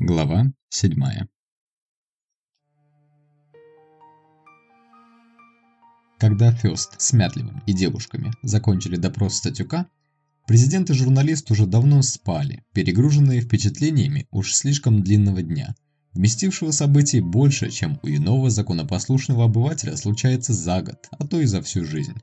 Глава 7 Когда Фёст с Мятливым и девушками закончили допрос Статюка, президент и журналист уже давно спали, перегруженные впечатлениями уж слишком длинного дня, вместившего событий больше, чем у иного законопослушного обывателя случается за год, а то и за всю жизнь.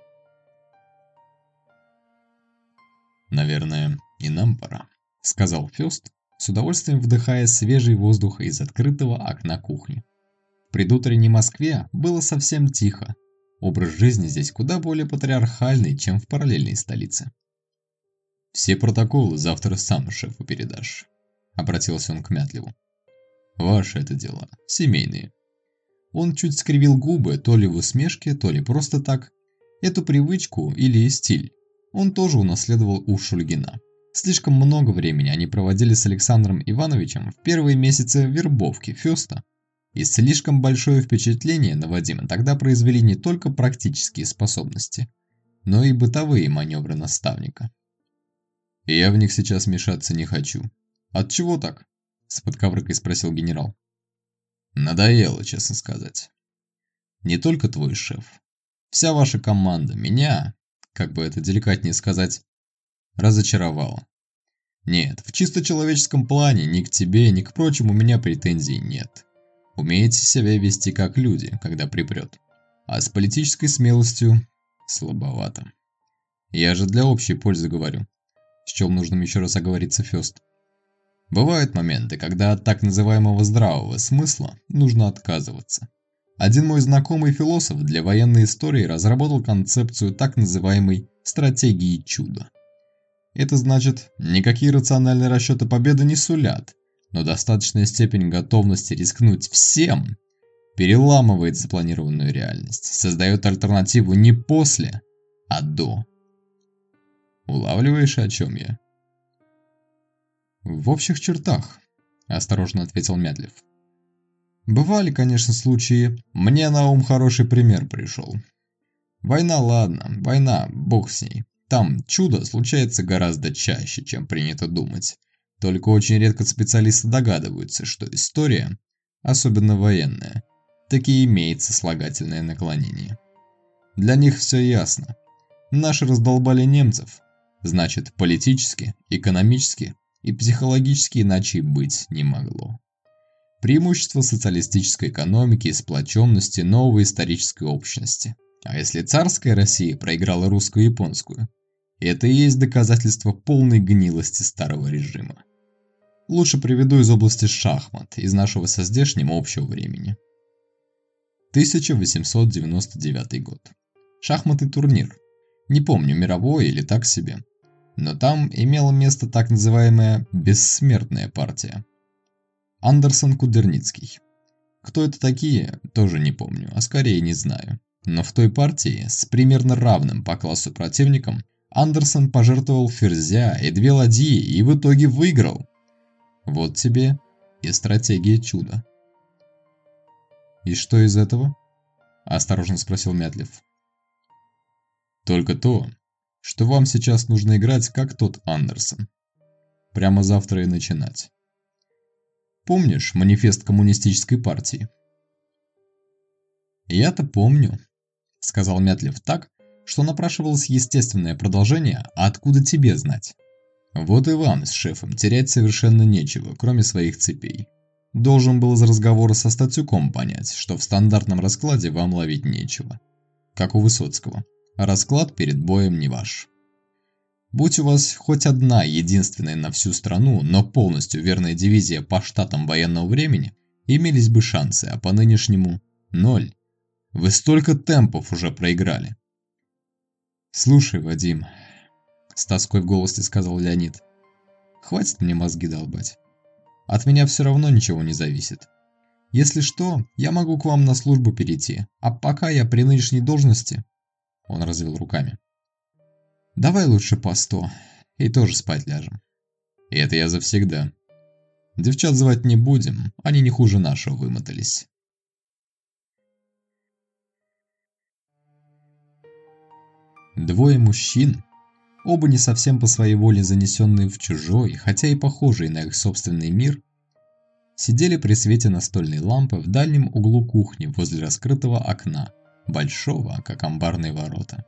«Наверное, и нам пора», — сказал Фёст, с удовольствием вдыхая свежий воздух из открытого окна кухни. В предутренней Москве было совсем тихо. Образ жизни здесь куда более патриархальный, чем в параллельной столице. «Все протоколы завтра сам шефу передашь», — обратился он к Мятлеву. «Ваши это дела, семейные». Он чуть скривил губы, то ли в усмешке, то ли просто так. Эту привычку или стиль он тоже унаследовал у Шульгина. Слишком много времени они проводили с Александром Ивановичем в первые месяцы вербовки Фёста. И слишком большое впечатление на Вадима тогда произвели не только практические способности, но и бытовые маневры наставника. «Я в них сейчас мешаться не хочу. От чего так?» – с подковрыкой спросил генерал. «Надоело, честно сказать. Не только твой шеф. Вся ваша команда меня, как бы это деликатнее сказать, разочаровало. Нет, в чисто человеческом плане ни к тебе, ни к прочим у меня претензий нет. Умеете себя вести как люди, когда припрет. А с политической смелостью слабовато. Я же для общей пользы говорю. С чем нужно еще раз оговориться Фест. Бывают моменты, когда от так называемого здравого смысла нужно отказываться. Один мой знакомый философ для военной истории разработал концепцию так называемой «стратегии чуда». Это значит, никакие рациональные расчеты победы не сулят, но достаточная степень готовности рискнуть всем переламывает запланированную реальность, создает альтернативу не после, а до. Улавливаешь, о чем я? В общих чертах, осторожно ответил Мятлев. Бывали, конечно, случаи. Мне на ум хороший пример пришел. Война, ладно, война, бог с ней. Там чудо случается гораздо чаще, чем принято думать. Только очень редко специалисты догадываются, что история, особенно военная, таки имеет сослагательное наклонение. Для них все ясно. Наши раздолбали немцев. Значит, политически, экономически и психологически иначе быть не могло. Преимущество социалистической экономики и сплоченности новой исторической общности. А если царская Россия проиграла это и есть доказательство полной гнилости старого режима. Лучше приведу из области шахмат, из нашего со здешним общего времени. 1899 год. Шахматный турнир. Не помню, мировой или так себе. Но там имела место так называемая «бессмертная партия». Андерсон Кудерницкий. Кто это такие, тоже не помню, а скорее не знаю. Но в той партии с примерно равным по классу противником Андерсон пожертвовал ферзя и две ладьи и в итоге выиграл. Вот тебе и стратегия чуда. «И что из этого?» – осторожно спросил Мятлев. «Только то, что вам сейчас нужно играть как тот Андерсон. Прямо завтра и начинать. Помнишь манифест коммунистической партии?» «Я-то помню», – сказал Мятлев так, что напрашивалось естественное продолжение «А откуда тебе знать?» Вот и вам с шефом терять совершенно нечего, кроме своих цепей. Должен был из разговора со Статюком понять, что в стандартном раскладе вам ловить нечего. Как у Высоцкого. Расклад перед боем не ваш. Будь у вас хоть одна единственная на всю страну, но полностью верная дивизия по штатам военного времени, имелись бы шансы, а по нынешнему – ноль. Вы столько темпов уже проиграли. «Слушай, Вадим», – с тоской в голосе сказал Леонид, – «хватит мне мозги долбать. От меня все равно ничего не зависит. Если что, я могу к вам на службу перейти, а пока я при нынешней должности...» Он развел руками. «Давай лучше по сто, и тоже спать ляжем». И это я завсегда. Девчат звать не будем, они не хуже нашего вымотались. Двое мужчин, оба не совсем по своей воле занесенные в чужой, хотя и похожий на их собственный мир, сидели при свете настольной лампы в дальнем углу кухни возле раскрытого окна, большого, как амбарные ворота.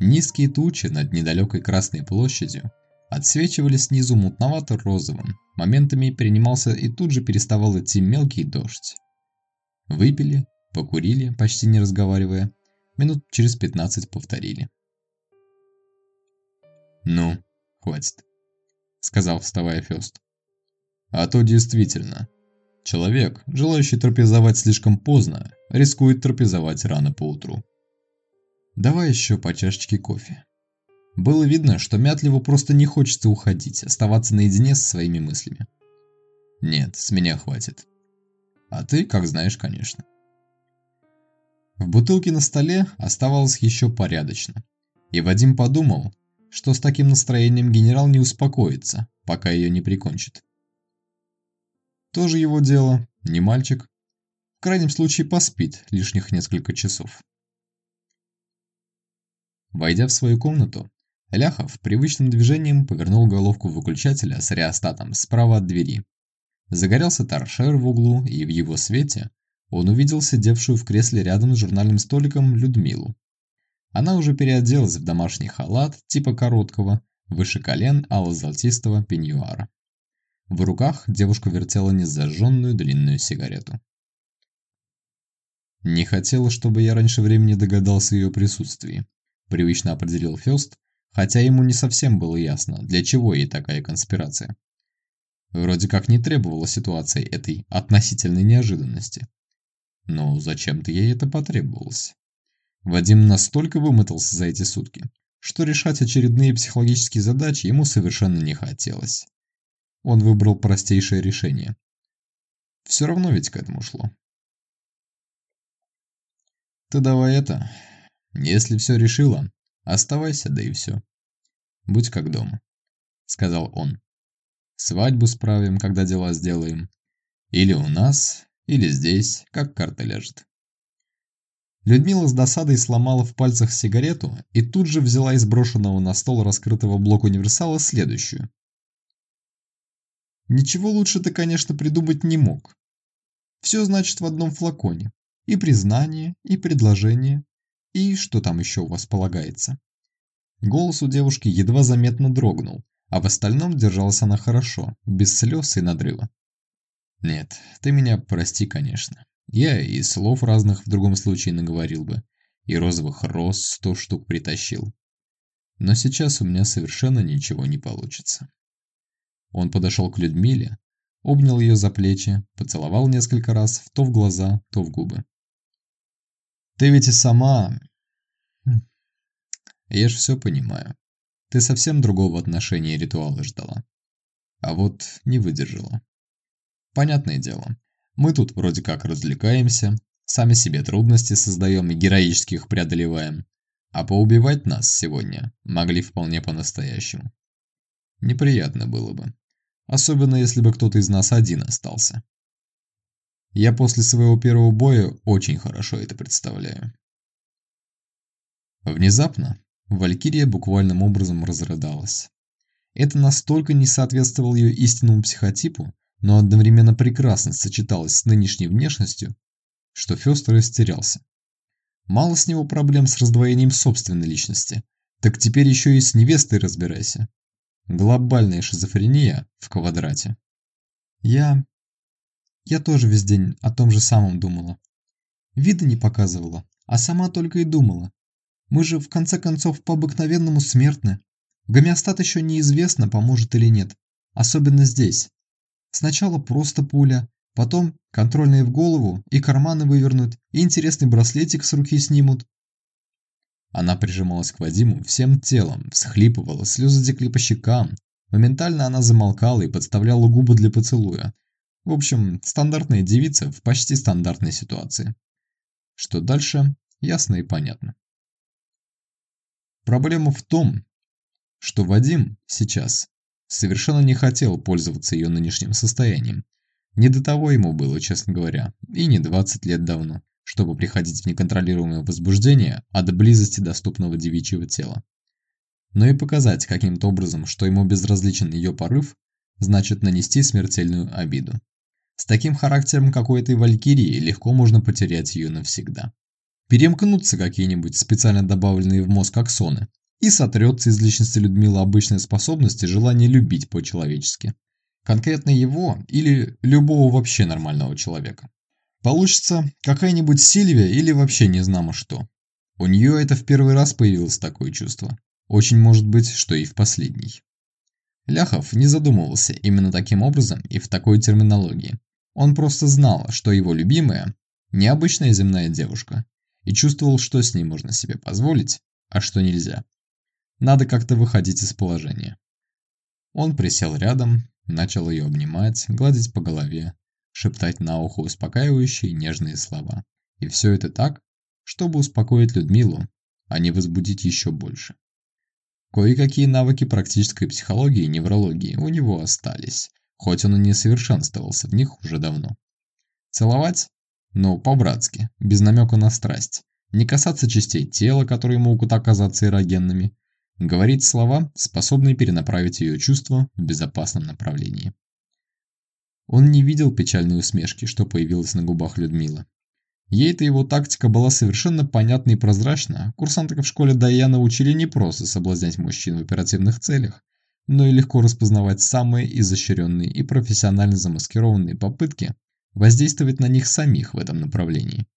Низкие тучи над недалекой Красной площадью отсвечивали снизу мутновато-розовым, моментами принимался и тут же переставал идти мелкий дождь. Выпили, покурили, почти не разговаривая, минут через 15 повторили. «Ну, хватит», — сказал, вставая Фёст. «А то действительно, человек, желающий трапезовать слишком поздно, рискует трапезовать рано поутру». «Давай еще по чашечке кофе». Было видно, что Мятлеву просто не хочется уходить, оставаться наедине со своими мыслями. «Нет, с меня хватит. А ты, как знаешь, конечно». В бутылке на столе оставалось еще порядочно. И Вадим подумал, что с таким настроением генерал не успокоится, пока ее не прикончит. Тоже его дело, не мальчик. В крайнем случае поспит лишних несколько часов. Войдя в свою комнату, Ляхов привычным движением повернул головку выключателя с реостатом справа от двери. Загорелся торшер в углу, и в его свете он увидел сидевшую в кресле рядом с журнальным столиком Людмилу. Она уже переоделась в домашний халат типа короткого, выше колен алло-золотистого пеньюара. В руках девушка вертела незажженную длинную сигарету. «Не хотела, чтобы я раньше времени догадался о ее присутствии», привычно определил Фёст, хотя ему не совсем было ясно, для чего ей такая конспирация. Вроде как не требовала ситуация этой относительной неожиданности. Но зачем-то ей это потребовалось. Вадим настолько вымотался за эти сутки, что решать очередные психологические задачи ему совершенно не хотелось. Он выбрал простейшее решение. Все равно ведь к этому шло. Ты давай это. Если все решила, оставайся, да и все. Будь как дома, сказал он. Свадьбу справим, когда дела сделаем. Или у нас, или здесь, как карта ляжет. Людмила с досадой сломала в пальцах сигарету и тут же взяла из брошенного на стол раскрытого блок универсала следующую. Ничего лучше ты, конечно, придумать не мог. Все значит в одном флаконе. И признание, и предложение, и что там еще у вас полагается. Голос у девушки едва заметно дрогнул, а в остальном держалась она хорошо, без слез и надрыва. Нет, ты меня прости, конечно. Я и слов разных в другом случае наговорил бы, и розовых роз сто штук притащил. Но сейчас у меня совершенно ничего не получится. Он подошел к Людмиле, обнял ее за плечи, поцеловал несколько раз, то в глаза, то в губы. «Ты ведь и сама...» хм, «Я ж все понимаю. Ты совсем другого отношения ритуала ждала. А вот не выдержала. Понятное дело, мы тут вроде как развлекаемся, сами себе трудности создаем и героически их преодолеваем, а поубивать нас сегодня могли вполне по-настоящему. Неприятно было бы, особенно если бы кто-то из нас один остался. Я после своего первого боя очень хорошо это представляю. Внезапно Валькирия буквальным образом разрыдалась. Это настолько не соответствовало ее истинному психотипу, но одновременно прекрасно сочеталась с нынешней внешностью, что Фёст растерялся. Мало с него проблем с раздвоением собственной личности, так теперь еще и с невестой разбирайся. Глобальная шизофрения в квадрате. Я... Я тоже весь день о том же самом думала. Вида не показывала, а сама только и думала. Мы же в конце концов по обыкновенному смертны. Гомеостат еще неизвестно, поможет или нет. Особенно здесь. Сначала просто пуля, потом контрольные в голову и карманы вывернут, и интересный браслетик с руки снимут. Она прижималась к Вадиму всем телом, всхлипывала, слезы текли по щекам. Моментально она замолкала и подставляла губы для поцелуя. В общем, стандартная девица в почти стандартной ситуации. Что дальше, ясно и понятно. Проблема в том, что Вадим сейчас совершенно не хотел пользоваться ее нынешним состоянием. Не до того ему было, честно говоря, и не 20 лет давно, чтобы приходить в неконтролируемое возбуждение от близости доступного девичьего тела. Но и показать каким-то образом, что ему безразличен ее порыв, значит нанести смертельную обиду. С таким характером, как у этой валькирии, легко можно потерять ее навсегда. Перемкнутся какие-нибудь специально добавленные в мозг аксоны, и сотрется из личности Людмилы обычная способность и желание любить по-человечески. Конкретно его или любого вообще нормального человека. Получится какая-нибудь Сильвия или вообще не знамо что. У нее это в первый раз появилось такое чувство. Очень может быть, что и в последний. Ляхов не задумывался именно таким образом и в такой терминологии. Он просто знал, что его любимая – необычная земная девушка, и чувствовал, что с ней можно себе позволить, а что нельзя. Надо как-то выходить из положения. Он присел рядом, начал ее обнимать, гладить по голове, шептать на ухо успокаивающие нежные слова. И все это так, чтобы успокоить Людмилу, а не возбудить еще больше. Кое-какие навыки практической психологии и неврологии у него остались, хоть он и не совершенствовался в них уже давно. Целовать? Ну, по-братски, без намека на страсть. Не касаться частей тела, которые могут оказаться эрогенными, Говорить слова, способные перенаправить ее чувства в безопасном направлении. Он не видел печальной усмешки, что появилась на губах Людмилы. Ей-то его тактика была совершенно понятна и прозрачна. Курсанток в школе Даяна учили не просто соблазнять мужчин в оперативных целях, но и легко распознавать самые изощренные и профессионально замаскированные попытки воздействовать на них самих в этом направлении.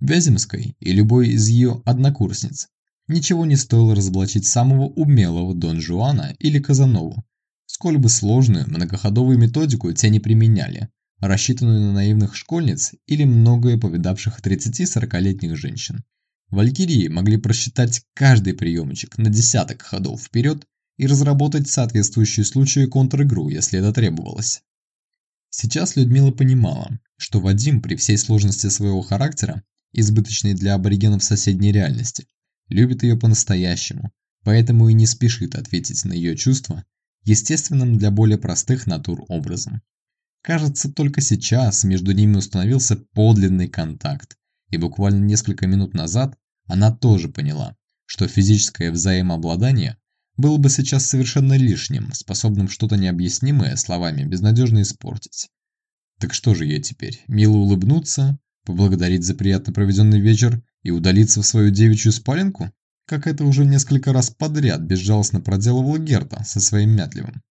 Вяземской и любой из ее однокурсниц Ничего не стоило разоблачить самого умелого Дон Жуана или Казанову. Сколь бы сложную, многоходовую методику те не применяли, рассчитанную на наивных школьниц или многое повидавших 30-40-летних женщин. Валькирии могли просчитать каждый приемчик на десяток ходов вперед и разработать соответствующую случаю контр-игру, если это требовалось. Сейчас Людмила понимала, что Вадим при всей сложности своего характера, избыточной для аборигенов соседней реальности, любит ее по-настоящему, поэтому и не спешит ответить на ее чувства естественным для более простых натур образом. Кажется, только сейчас между ними установился подлинный контакт, и буквально несколько минут назад она тоже поняла, что физическое взаимообладание было бы сейчас совершенно лишним, способным что-то необъяснимое словами безнадежно испортить. Так что же ей теперь, мило улыбнуться, поблагодарить за приятно проведенный вечер и удалиться в свою девичью спаленку? Как это уже несколько раз подряд безжалостно проделывала Герта со своим мятливым.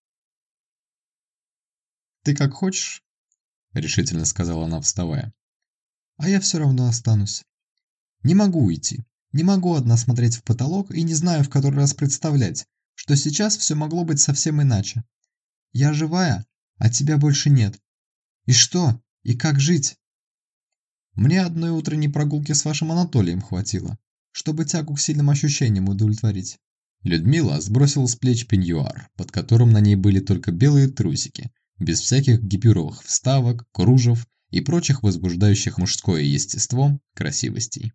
«Ты как хочешь», – решительно сказала она, вставая. «А я все равно останусь. Не могу уйти. Не могу одна смотреть в потолок и не знаю в который раз представлять, что сейчас все могло быть совсем иначе. Я живая, а тебя больше нет. И что? И как жить? Мне одной утренней прогулки с вашим Анатолием хватило, чтобы тягу к сильным ощущениям удовлетворить. Людмила сбросила с плеч пеньюар, под которым на ней были только белые трусики, без всяких гипюровых вставок, кружев и прочих возбуждающих мужское естество красивостей.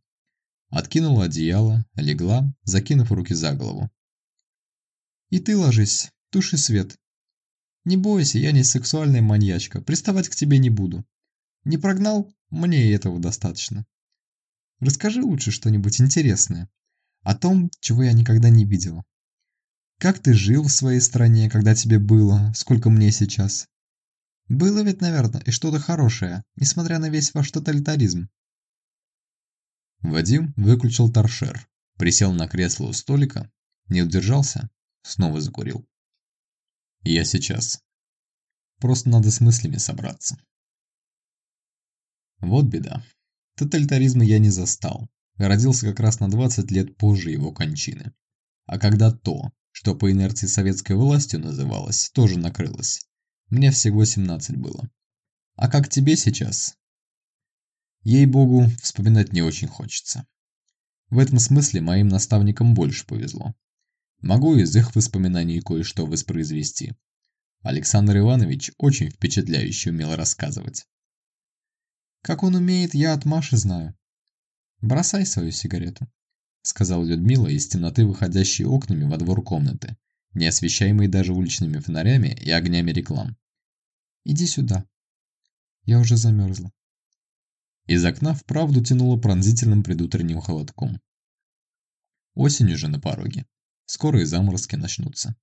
Откинула одеяло, легла, закинув руки за голову. «И ты ложись, туши свет. Не бойся, я не сексуальная маньячка, приставать к тебе не буду. Не прогнал? Мне и этого достаточно. Расскажи лучше что-нибудь интересное. О том, чего я никогда не видела. Как ты жил в своей стране, когда тебе было, сколько мне сейчас? Было ведь, наверное, и что-то хорошее, несмотря на весь ваш тоталитаризм. Вадим выключил торшер, присел на кресло у столика, не удержался, снова закурил. Я сейчас. Просто надо с мыслями собраться. Вот беда. Тоталитаризма я не застал. Родился как раз на 20 лет позже его кончины. А когда то, что по инерции советской властью называлось, тоже накрылось. Мне всего 17 было. А как тебе сейчас? Ей-богу, вспоминать не очень хочется. В этом смысле моим наставникам больше повезло. Могу из их воспоминаний кое-что воспроизвести. Александр Иванович очень впечатляюще умел рассказывать. Как он умеет, я от Маши знаю. Бросай свою сигарету, сказала Людмила из темноты, выходящей окнами во двор комнаты, не освещаемой даже уличными фонарями и огнями реклам. Иди сюда. Я уже замерзла. Из окна вправду тянуло пронзительным предутренним холодком. Осень уже на пороге. Скоро и заморозки начнутся.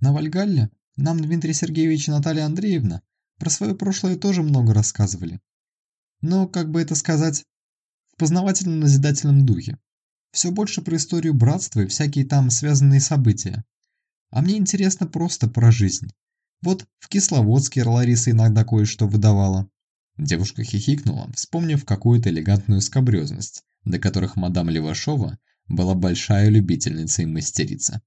На Вальгалле нам Дмитрий Сергеевич и Наталья Андреевна Про свое прошлое тоже много рассказывали. Но, как бы это сказать, в познавательно-назидательном духе. Все больше про историю братства и всякие там связанные события. А мне интересно просто про жизнь. Вот в Кисловодске Лариса иногда кое-что выдавала. Девушка хихикнула, вспомнив какую-то элегантную скобрезность, до которых мадам Левашова была большая любительница и мастерица.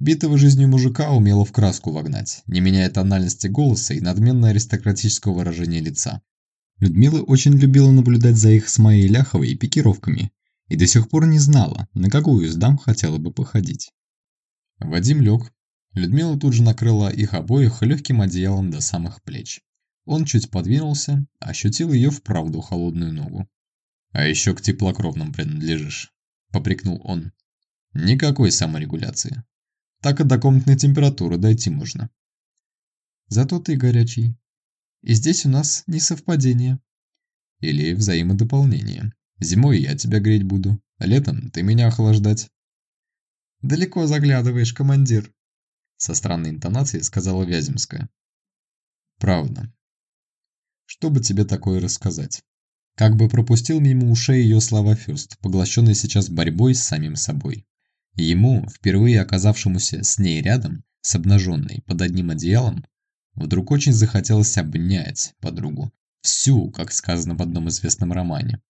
Битого жизнью мужика умела в краску вогнать, не меняя тональности голоса и надменно аристократического выражения лица. Людмила очень любила наблюдать за их с Майей Ляховой пикировками и до сих пор не знала, на какую из дам хотела бы походить. Вадим лег. Людмила тут же накрыла их обоих легким одеялом до самых плеч. Он чуть подвинулся, ощутил ее вправду холодную ногу. «А еще к теплокровным принадлежишь», – попрекнул он. «Никакой саморегуляции. Так и до комнатной температуры дойти можно». «Зато ты горячий. И здесь у нас не совпадение». «Или взаимодополнение. Зимой я тебя греть буду, а летом ты меня охлаждать». «Далеко заглядываешь, командир», – со странной интонацией сказала Вяземская. «Правда. Что бы тебе такое рассказать?» Как бы пропустил мимо ушей ее слова Фюст, поглощенный сейчас борьбой с самим собой. ему, впервые оказавшемуся с ней рядом, с обнаженной, под одним одеялом, вдруг очень захотелось обнять подругу. Всю, как сказано в одном известном романе.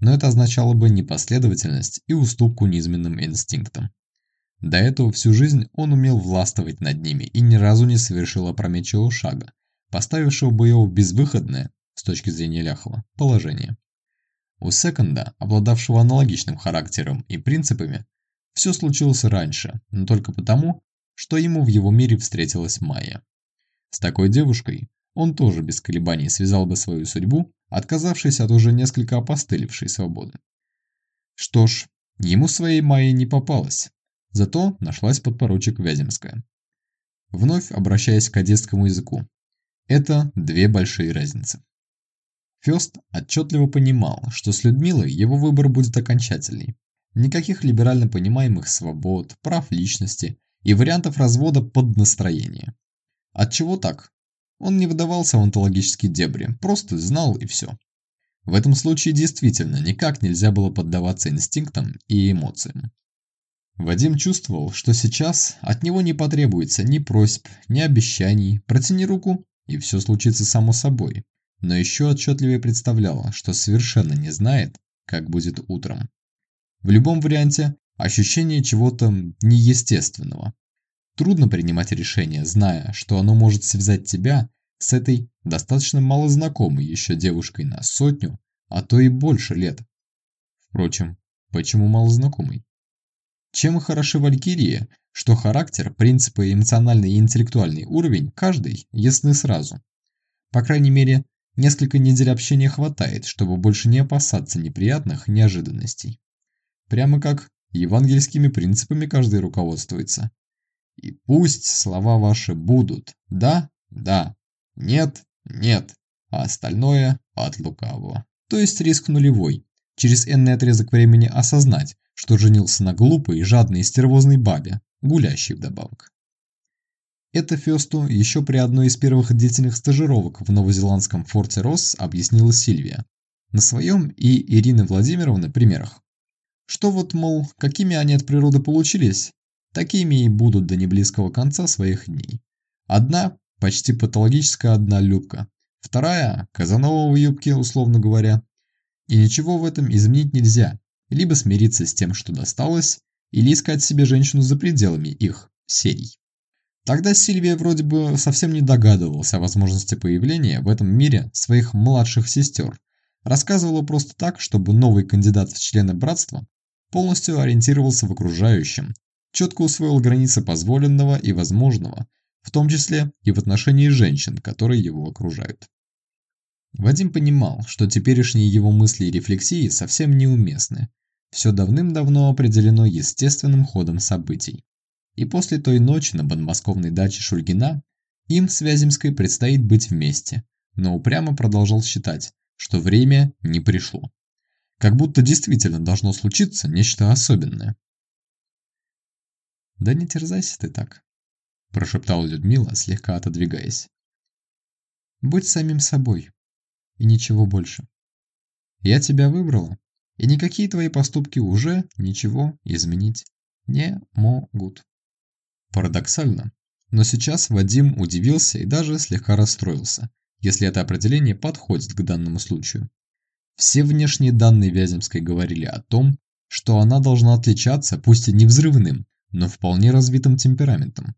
Но это означало бы непоследовательность и уступку низменным инстинктам. До этого всю жизнь он умел властвовать над ними и ни разу не совершил опрометчивого шага, поставившего бы его в безвыходное, с точки зрения Ляхова, положение. У Секонда, обладавшего аналогичным характером и принципами, все случилось раньше, но только потому, что ему в его мире встретилась Майя. С такой девушкой он тоже без колебаний связал бы свою судьбу, отказавшись от уже несколько опостылевшей свободы. Что ж, ему своей Майи не попалось, зато нашлась подпоручик Вяземская. Вновь обращаясь к одесскому языку, это две большие разницы. Фёст отчетливо понимал, что с Людмилой его выбор будет окончательный. Никаких либерально понимаемых свобод, прав личности и вариантов развода под настроение. Отчего так? Он не выдавался в онтологические дебри, просто знал и все. В этом случае действительно никак нельзя было поддаваться инстинктам и эмоциям. Вадим чувствовал, что сейчас от него не потребуется ни просьб, ни обещаний, протяни руку, и все случится само собой но еще отчетливее представляла, что совершенно не знает, как будет утром. В любом варианте ощущение чего-то неестественного. Трудно принимать решение, зная, что оно может связать тебя с этой достаточно малознакомой еще девушкой на сотню, а то и больше лет. Впрочем, почему малознакомой? Чем хороши валькирии, что характер, принципы, эмоциональный и интеллектуальный уровень каждый ясны сразу. По крайней мере, Несколько недель общения хватает, чтобы больше не опасаться неприятных неожиданностей. Прямо как евангельскими принципами каждый руководствуется. И пусть слова ваши будут «да», «да», «нет», «нет», а остальное от лукавого. То есть риск нулевой. Через энный отрезок времени осознать, что женился на глупой, жадной и стервозной бабе, гулящей вдобавок. Это Фёсту еще при одной из первых длительных стажировок в новозеландском форте Росс объяснила Сильвия. На своем и Ирины Владимировны примерах. Что вот, мол, какими они от природы получились, такими и будут до неблизкого конца своих дней. Одна – почти патологическая однолюбка, вторая – Казанова в юбке, условно говоря. И ничего в этом изменить нельзя, либо смириться с тем, что досталось, или искать себе женщину за пределами их серий. Тогда Сильвия вроде бы совсем не догадывалась о возможности появления в этом мире своих младших сестер. Рассказывала просто так, чтобы новый кандидат в члены братства полностью ориентировался в окружающем, четко усвоил границы позволенного и возможного, в том числе и в отношении женщин, которые его окружают. Вадим понимал, что теперешние его мысли и рефлексии совсем неуместны. Все давным-давно определено естественным ходом событий и после той ночи на подмосковной даче Шульгина им с Вяземской предстоит быть вместе, но упрямо продолжал считать, что время не пришло. Как будто действительно должно случиться нечто особенное. «Да не терзайся ты так», – прошептала Людмила, слегка отодвигаясь. Будь самим собой. И ничего больше. Я тебя выбрала, и никакие твои поступки уже ничего изменить не могут. Парадоксально, но сейчас Вадим удивился и даже слегка расстроился, если это определение подходит к данному случаю. Все внешние данные Вяземской говорили о том, что она должна отличаться, пусть и не взрывным, но вполне развитым темпераментом.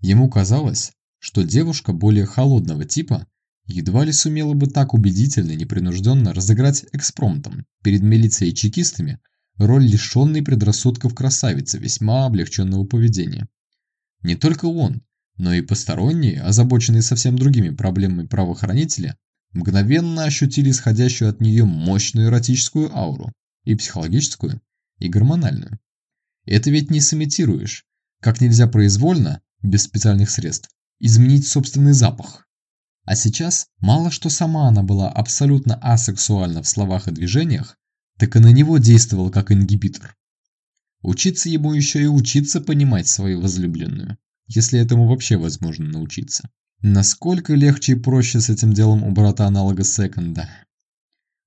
Ему казалось, что девушка более холодного типа едва ли сумела бы так убедительно и непринужденно разыграть экспромтом перед милицией и чекистами роль лишенной предрассудков красавицы весьма облегченного поведения. Не только он, но и посторонние, озабоченные совсем другими проблемами правоохранители, мгновенно ощутили исходящую от нее мощную эротическую ауру, и психологическую, и гормональную. Это ведь не сымитируешь, как нельзя произвольно, без специальных средств, изменить собственный запах. А сейчас мало что сама она была абсолютно асексуальна в словах и движениях, так и на него действовал как ингибитор. Учиться ему еще и учиться понимать свою возлюбленную, если этому вообще возможно научиться. Насколько легче и проще с этим делом у брата аналога секонда.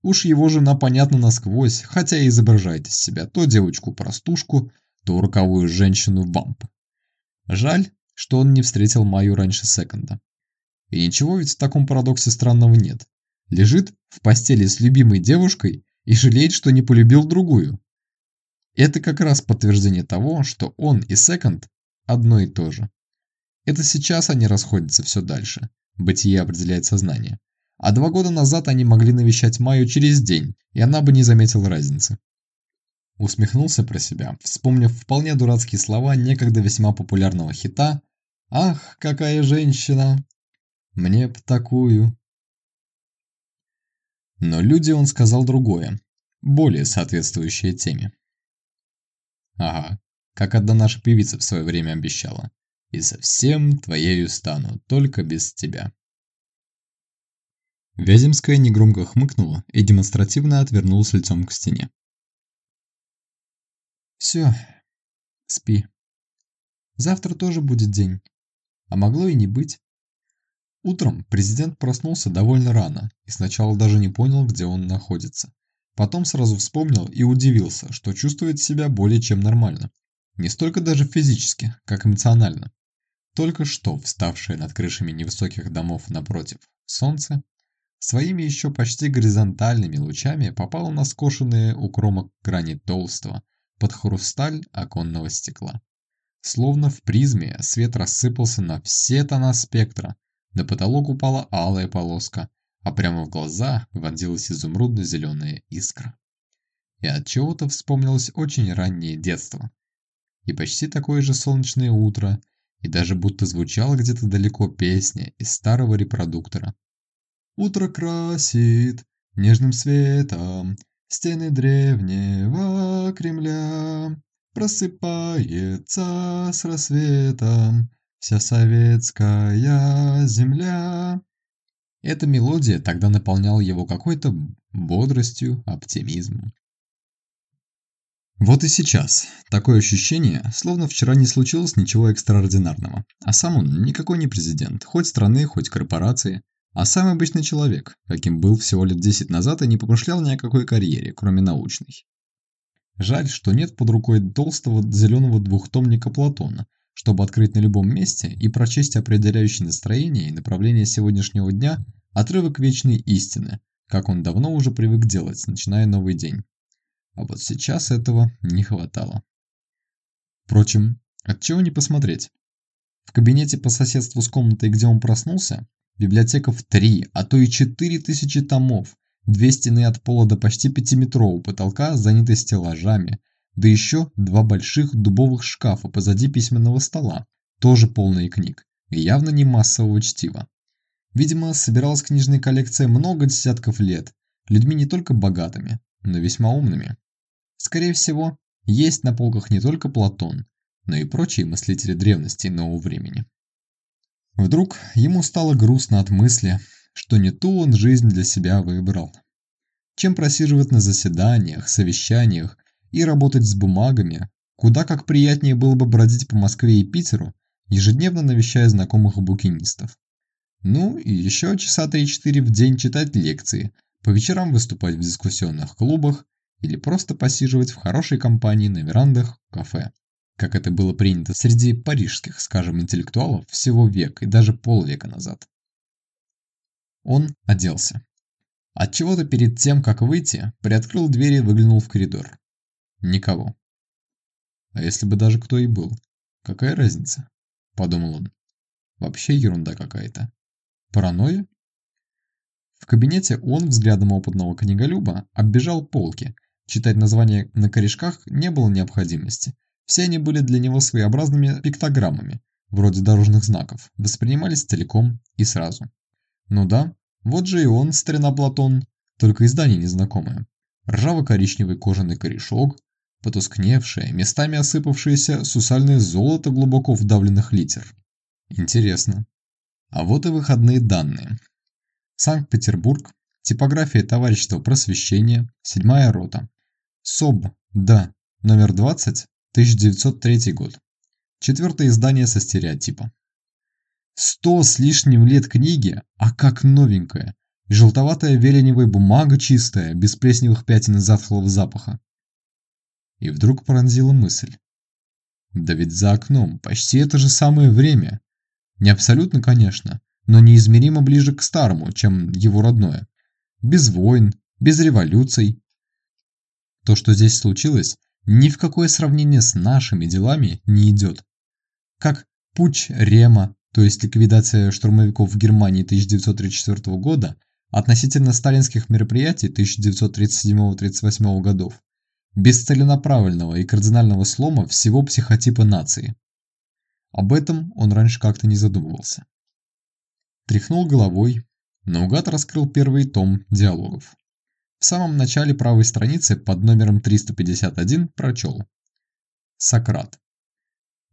Уж его жена понятна насквозь, хотя и изображает из себя то девочку-простушку, то роковую женщину-вамп. Жаль, что он не встретил Майю раньше секонда. И ничего ведь в таком парадоксе странного нет. Лежит в постели с любимой девушкой и жалеет, что не полюбил другую. Это как раз подтверждение того, что он и секонд одно и то же. Это сейчас они расходятся все дальше. Бытие определяет сознание. А два года назад они могли навещать Майю через день, и она бы не заметила разницы. Усмехнулся про себя, вспомнив вполне дурацкие слова некогда весьма популярного хита «Ах, какая женщина! Мне б такую!» Но люди он сказал другое, более соответствующее теме. Ага, как одна наша певица в свое время обещала. И совсем твоею стану, только без тебя. Вяземская негромко хмыкнула и демонстративно отвернулась лицом к стене. «Все, спи. Завтра тоже будет день. А могло и не быть». Утром президент проснулся довольно рано и сначала даже не понял, где он находится. Потом сразу вспомнил и удивился, что чувствует себя более чем нормально. Не столько даже физически, как эмоционально. Только что вставшее над крышами невысоких домов напротив солнце своими еще почти горизонтальными лучами попал на скошенные у кромок грани толстого, под хрусталь оконного стекла. Словно в призме свет рассыпался на все тона спектра, на потолок упала алая полоска, а прямо в глаза вонзилась изумрудно-зеленая искра. И от чего-то вспомнилось очень раннее детство. И почти такое же солнечное утро, и даже будто звучала где-то далеко песня из старого репродуктора, Утро красит нежным светом Стены древнего Кремля. Просыпается с рассветом Вся советская земля. Эта мелодия тогда наполняла его какой-то бодростью, оптимизмом. Вот и сейчас. Такое ощущение, словно вчера не случилось ничего экстраординарного. А сам он никакой не президент, хоть страны, хоть корпорации а самый обычный человек, каким был всего лет 10 назад и не помышлял ни о какой карьере, кроме научной. Жаль, что нет под рукой толстого зеленого двухтомника Платона, чтобы открыть на любом месте и прочесть определяющее настроение и направление сегодняшнего дня отрывок вечной истины, как он давно уже привык делать, начиная новый день. А вот сейчас этого не хватало. Впрочем, от чего не посмотреть? В кабинете по соседству с комнатой, где он проснулся, Библиотека в три, а то и четыре тысячи томов. Две стены от пола до почти пятиметрового потолка заняты стеллажами. Да еще два больших дубовых шкафа позади письменного стола, тоже полные книг, и явно не массового чтива. Видимо, собиралась книжная коллекция много десятков лет, людьми не только богатыми, но весьма умными. Скорее всего, есть на полках не только Платон, но и прочие мыслители древности и нового времени. Вдруг ему стало грустно от мысли, что не ту он жизнь для себя выбрал. Чем просиживать на заседаниях, совещаниях и работать с бумагами, куда как приятнее было бы бродить по Москве и Питеру, ежедневно навещая знакомых букинистов. Ну и еще часа 3-4 в день читать лекции, по вечерам выступать в дискуссионных клубах или просто посиживать в хорошей компании на верандах кафе, как это было принято среди парижских, скажем, интеллектуалов всего века и даже полвека назад. Он оделся. Отчего-то перед тем, как выйти, приоткрыл дверь и выглянул в коридор. Никого. А если бы даже кто и был? Какая разница? Подумал он. Вообще ерунда какая-то. Паранойя? В кабинете он взглядом опытного книголюба оббежал полки. Читать названия на корешках не было необходимости. Все они были для него своеобразными пиктограммами, вроде дорожных знаков, воспринимались целиком и сразу. Ну да, вот же и он, старина Платон, только издание незнакомое. Ржаво-коричневый кожаный корешок, потускневшее, местами осыпавшееся сусальное золото глубоко вдавленных литер. Интересно. А вот и выходные данные. Санкт-Петербург, типография Товарищества Просвещения, 7 рота. СОБ, да, номер 20, 1903 год. Четвертое издание со стереотипа. Сто с лишним лет книги, а как новенькая. И желтоватая вереневая бумага чистая, без плесневых пятен и затхлого запаха. И вдруг пронзила мысль. Да ведь за окном почти это же самое время. Не абсолютно, конечно, но неизмеримо ближе к старому, чем его родное. Без войн, без революций. То, что здесь случилось, ни в какое сравнение с нашими делами не идет. Как путь Рема, то есть ликвидация штурмовиков в Германии 1934 года, относительно сталинских мероприятий 1937-38 годов, без целенаправленного и кардинального слома всего психотипа нации. Об этом он раньше как-то не задумывался. Тряхнул головой, наугад раскрыл первый том диалогов. В самом начале правой страницы под номером 351 прочел. Сократ.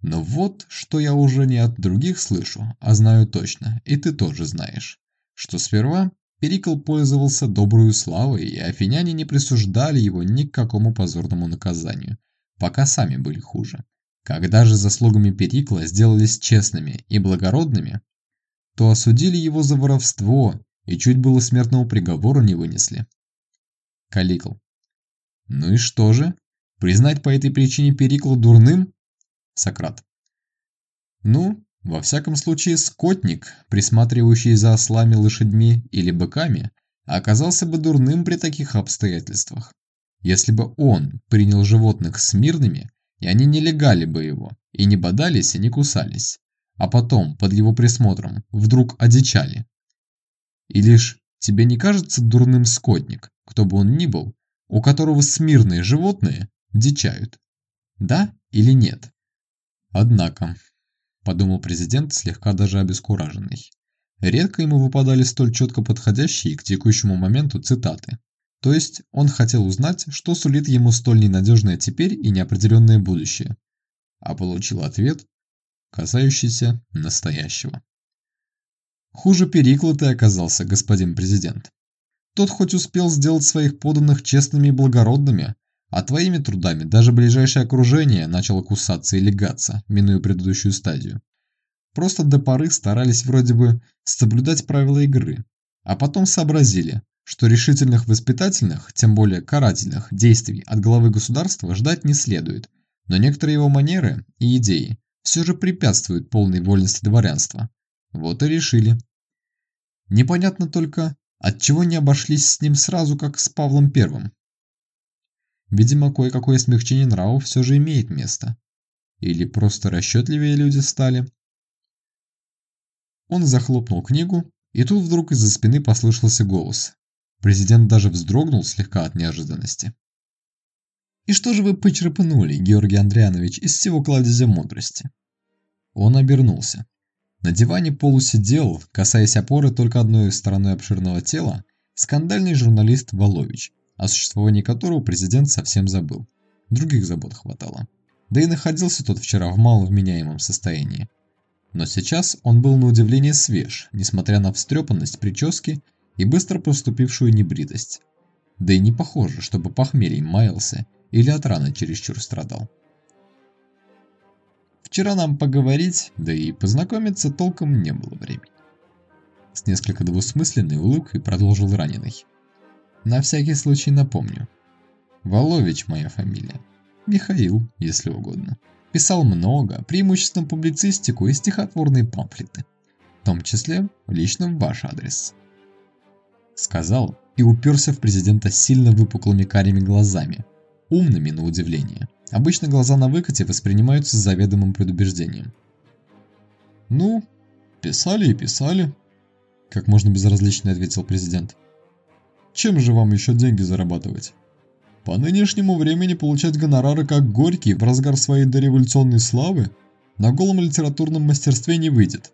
Но вот, что я уже не от других слышу, а знаю точно, и ты тоже знаешь, что сперва Перикл пользовался добрую славой, и афиняне не присуждали его ни к какому позорному наказанию, пока сами были хуже. Когда же заслугами Перикла сделались честными и благородными, то осудили его за воровство и чуть было смертного приговора не вынесли. Каликл. Ну и что же? Признать по этой причине Перикла дурным? Сократ. Ну, во всяком случае, скотник, присматривающий за ослами, лошадьми или быками, оказался бы дурным при таких обстоятельствах. Если бы он принял животных смирными, и они не легали бы его, и не бодались, и не кусались, а потом, под его присмотром, вдруг одичали. И лишь тебе не кажется дурным скотник, кто бы он ни был, у которого смирные животные дичают? Да или нет? Однако, подумал президент, слегка даже обескураженный. Редко ему выпадали столь четко подходящие к текущему моменту цитаты. То есть он хотел узнать, что сулит ему столь ненадежное теперь и неопределенное будущее. А получил ответ, касающийся настоящего. Хуже Перикла ты оказался, господин президент. Тот хоть успел сделать своих подданных честными и благородными, а твоими трудами даже ближайшее окружение начало кусаться и легаться, минуя предыдущую стадию. Просто до поры старались вроде бы соблюдать правила игры, а потом сообразили, что решительных воспитательных, тем более карательных, действий от главы государства ждать не следует, но некоторые его манеры и идеи все же препятствуют полной вольности дворянства. Вот и решили. Непонятно только, отчего не обошлись с ним сразу, как с Павлом Первым. Видимо, кое-какое смягчение нравов все же имеет место. Или просто расчетливее люди стали. Он захлопнул книгу, и тут вдруг из-за спины послышался голос. Президент даже вздрогнул слегка от неожиданности. «И что же вы почерпнули, Георгий Андрианович, из всего кладезя мудрости?» Он обернулся. На диване полусидел, касаясь опоры только одной стороной обширного тела, скандальный журналист Волович – о существовании которого президент совсем забыл. Других забот хватало. Да и находился тот вчера в маловменяемом состоянии. Но сейчас он был на удивление свеж, несмотря на встрепанность прически и быстро проступившую небритость. Да и не похоже, чтобы похмельем маялся или от раны чересчур страдал. Вчера нам поговорить, да и познакомиться толком не было времени. С несколько двусмысленной улыбкой продолжил раненый. На всякий случай напомню. Волович моя фамилия. Михаил, если угодно. Писал много, преимущественно публицистику и стихотворные памфлеты. В том числе лично в ваш адрес. Сказал и уперся в президента сильно выпуклыми карими глазами. Умными на удивление. Обычно глаза на выкате воспринимаются с заведомым предубеждением. «Ну, писали и писали», – как можно безразлично ответил президент. «Чем же вам еще деньги зарабатывать?» По нынешнему времени получать гонорары как Горький в разгар своей дореволюционной славы на голом литературном мастерстве не выйдет.